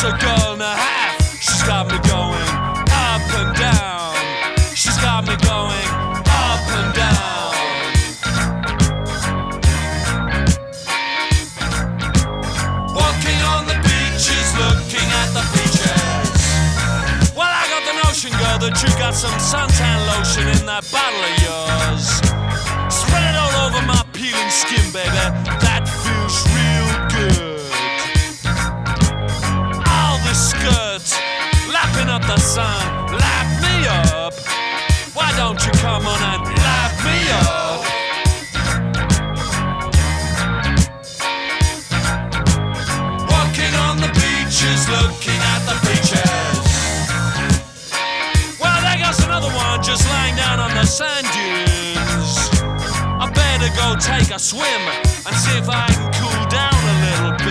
It's a girl and a half. She's got me going up and down. She's got me going up and down. Walking on the beaches, looking at the beaches. Well, I got the notion, girl, that you got some suntan lotion in that bottle of yours. Spread it all over my peeling skin, baby. That don't you come on and light me up? Walking on the beaches, looking at the beaches. Well, there goes another one just lying down on the sand dunes. I better go take a swim and see if I can cool down a little bit.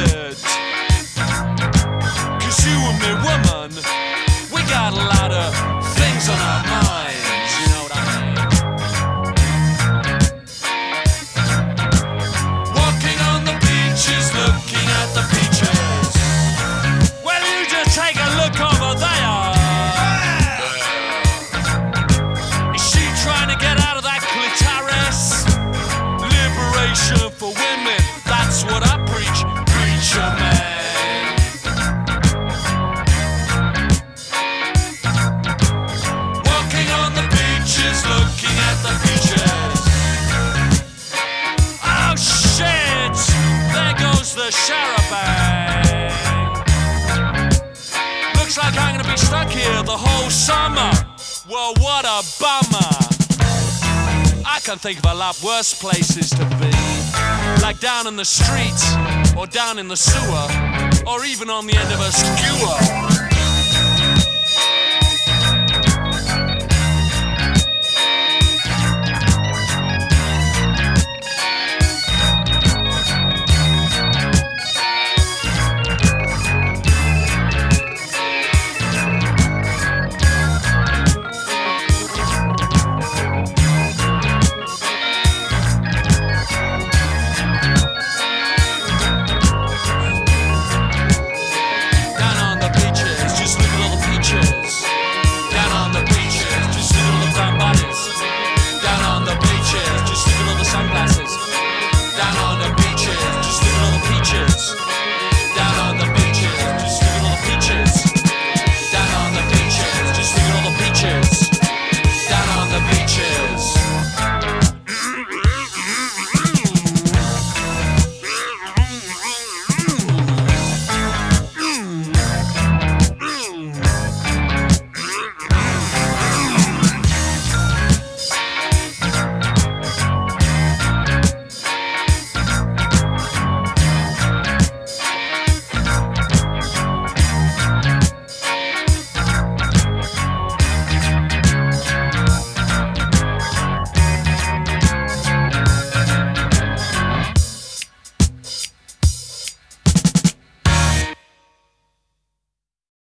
The whole summer. Well, what a bummer. I can think of a lot worse places to be. Like down in the street, or down in the sewer, or even on the end of a skewer.